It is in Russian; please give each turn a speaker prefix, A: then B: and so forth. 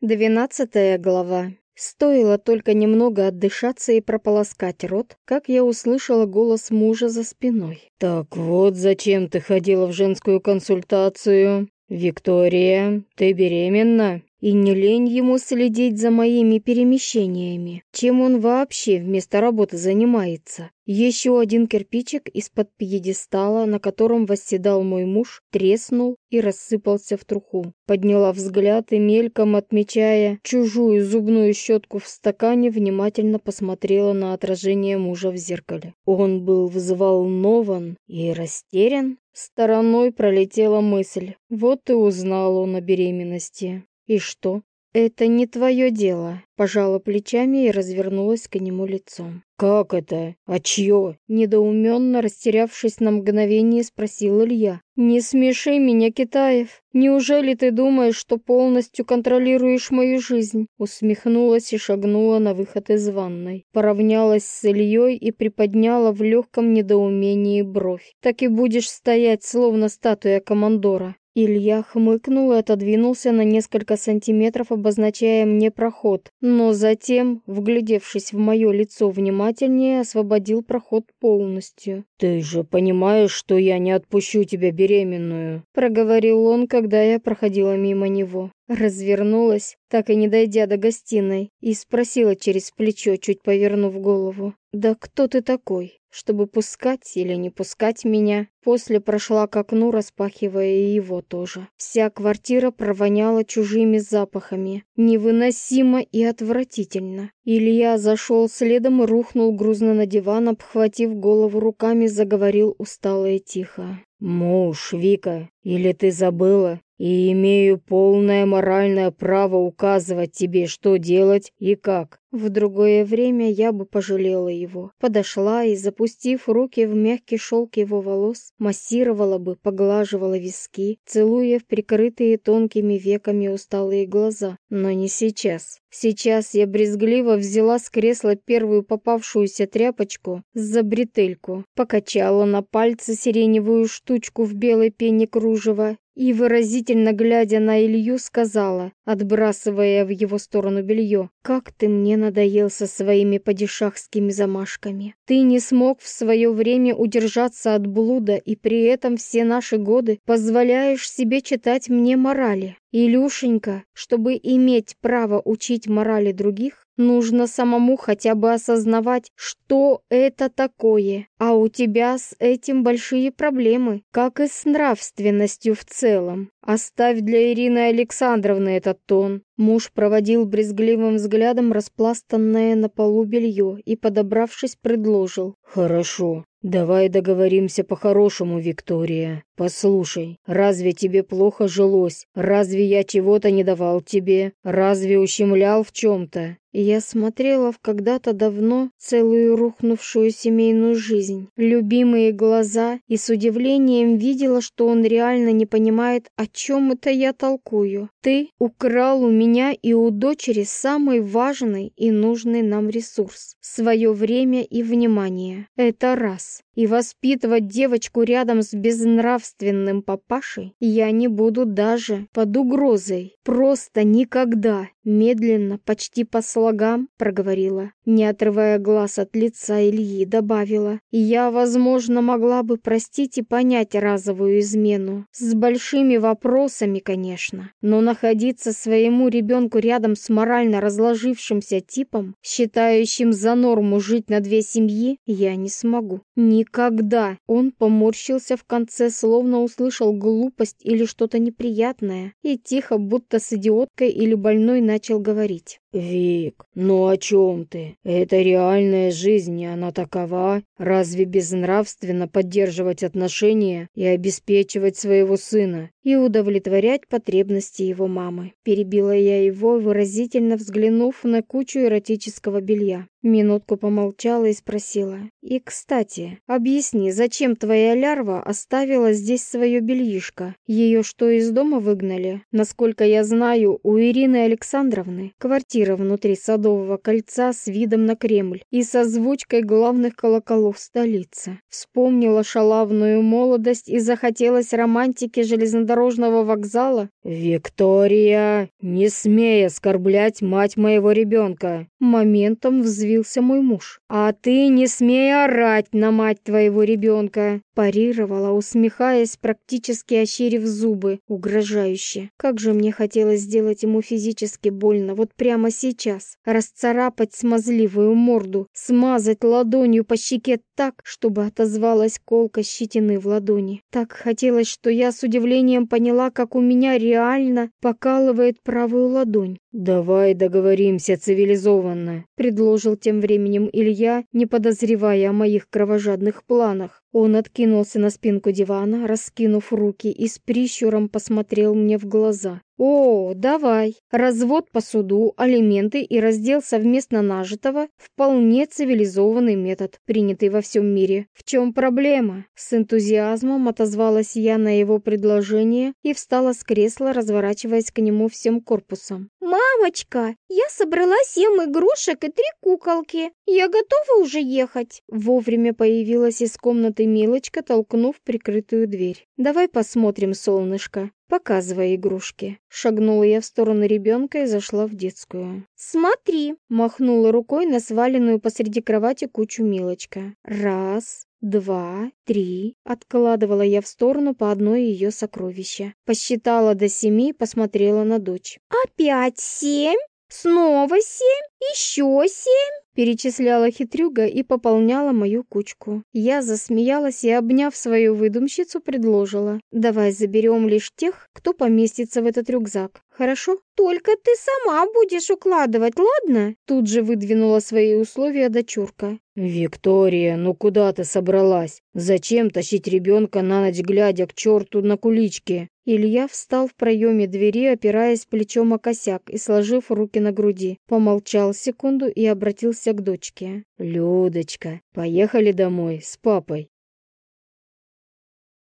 A: Двенадцатая глава. Стоило только немного отдышаться и прополоскать рот, как я услышала голос мужа за спиной.
B: «Так вот зачем ты ходила в женскую консультацию? Виктория, ты беременна?»
A: И не лень ему следить за моими перемещениями. Чем он вообще вместо работы занимается? Еще один кирпичик из-под пьедестала, на котором восседал мой муж, треснул и рассыпался в труху. Подняла взгляд и мельком, отмечая чужую зубную щетку в стакане, внимательно посмотрела на отражение мужа в зеркале. Он был взволнован и растерян. Стороной пролетела мысль. Вот и узнал он о беременности. «И что?» «Это не твое дело», — пожала плечами и развернулась к нему лицом.
B: «Как это? А чье?»
A: Недоуменно растерявшись на мгновение, спросил Илья. «Не смеши меня, Китаев. Неужели ты думаешь, что полностью контролируешь мою жизнь?» Усмехнулась и шагнула на выход из ванной. Поравнялась с Ильей и приподняла в легком недоумении бровь. «Так и будешь стоять, словно статуя командора. Илья хмыкнул и отодвинулся на несколько сантиметров, обозначая мне проход, но затем, вглядевшись в мое лицо внимательнее, освободил проход полностью.
B: «Ты же понимаешь, что я не отпущу тебя беременную?»
A: проговорил он, когда я проходила мимо него. Развернулась, так и не дойдя до гостиной, и спросила через плечо, чуть повернув голову. «Да кто ты такой?» Чтобы пускать или не пускать меня. После прошла к окну, распахивая его тоже. Вся квартира провоняла чужими запахами. Невыносимо и отвратительно. Илья зашел следом рухнул грузно на диван, обхватив голову руками, заговорил устало и тихо.
B: «Муж, Вика, или ты забыла? И имею полное моральное право указывать тебе, что делать и как.
A: В другое время я бы пожалела его. Подошла и, запустив руки в мягкий шелк его волос, массировала бы, поглаживала виски, целуя в прикрытые тонкими веками усталые глаза. Но не сейчас. Сейчас я брезгливо взяла с кресла первую попавшуюся тряпочку за бретельку, покачала на пальце сиреневую штучку в белой пене кружева и, выразительно глядя на Илью, сказала, отбрасывая в его сторону белье, «Как ты мне надоел со своими падишахскими замашками. Ты не смог в свое время удержаться от блуда и при этом все наши годы позволяешь себе читать мне морали. Илюшенька, чтобы иметь право учить морали других, нужно самому хотя бы осознавать, что это такое. А у тебя с этим большие проблемы, как и с нравственностью в целом. Оставь для Ирины Александровны этот тон. Муж проводил брезгливым взглядом распластанное на полу белье и, подобравшись, предложил.
B: «Хорошо, давай договоримся по-хорошему, Виктория. Послушай, разве тебе плохо жилось? Разве я чего-то не давал тебе? Разве ущемлял в чем-то?
A: Я смотрела в когда-то давно целую рухнувшую семейную жизнь, любимые глаза и с удивлением видела, что он реально не понимает, о чем это я толкую. Ты украл у меня и у дочери самый важный и нужный нам ресурс — свое время и внимание. Это раз. И воспитывать девочку рядом с безнравственным папашей я не буду даже под угрозой. Просто никогда. Медленно, почти по слогам, проговорила, не отрывая глаз от лица Ильи, добавила. Я, возможно, могла бы простить и понять разовую измену. С большими вопросами, конечно. Но находиться своему ребенку рядом с морально разложившимся типом, считающим за норму жить на две семьи, я не смогу. Никогда. Он поморщился в конце, словно услышал глупость или что-то неприятное, и тихо, будто с идиоткой или больной, начал говорить.
B: «Вик, ну о чем ты? Это реальная жизнь, и она такова. Разве безнравственно поддерживать отношения и обеспечивать своего сына?»
A: «И удовлетворять потребности его мамы». Перебила я его, выразительно взглянув на кучу эротического белья. Минутку помолчала и спросила. «И, кстати, объясни, зачем твоя лярва оставила здесь свое бельишко? Ее что, из дома выгнали? Насколько я знаю, у Ирины Александровны квартира внутри Садового кольца с видом на Кремль и со озвучкой главных колоколов столицы. Вспомнила шалавную молодость и захотелось романтики железнодорожного вокзала.
B: «Виктория, не смей оскорблять мать моего ребенка!»
A: Моментом взвился мой муж. «А ты не смей орать на мать твоего ребенка!» Парировала, усмехаясь, практически ощерив зубы, угрожающе. Как же мне хотелось сделать ему физически больно, вот прямо сейчас. Расцарапать смазливую морду, смазать ладонью по щеке так, чтобы отозвалась колка щетины в ладони. Так хотелось, что я с удивлением поняла, как у меня реально покалывает правую ладонь.
B: «Давай договоримся цивилизованно», —
A: предложил тем временем Илья, не подозревая о моих кровожадных планах. Он откинулся на спинку дивана, раскинув руки и с прищуром посмотрел мне в глаза. «О, давай. Развод по суду, алименты и раздел совместно нажитого – вполне цивилизованный метод, принятый во всем мире. В чем проблема?» С энтузиазмом отозвалась я на его предложение и встала с кресла, разворачиваясь к нему всем корпусом.
C: «Мамочка, я собрала семь игрушек и три куколки. Я готова уже ехать?»
A: Вовремя появилась из комнаты Милочка, толкнув прикрытую дверь. «Давай посмотрим, солнышко. «Показывай игрушки». Шагнула я в сторону ребенка и зашла в детскую.
C: «Смотри!»
A: — махнула рукой на сваленную посреди кровати кучу Милочка. «Раз, два, три. Откладывала я в сторону по одной ее сокровища. Посчитала до семи, посмотрела на дочь.
C: «Опять семь? Снова семь? Еще семь?»
A: перечисляла хитрюга и пополняла мою кучку. Я засмеялась и, обняв свою выдумщицу, предложила. «Давай заберем лишь тех, кто поместится в этот рюкзак. Хорошо?»
C: «Только ты сама будешь укладывать, ладно?»
A: Тут же выдвинула свои условия дочурка.
B: «Виктория, ну куда ты собралась? Зачем тащить ребенка на ночь глядя к черту на куличке?»
A: Илья встал в проеме двери, опираясь плечом о косяк и сложив руки на груди. Помолчал секунду и обратился к дочке.
B: «Людочка, поехали домой с папой.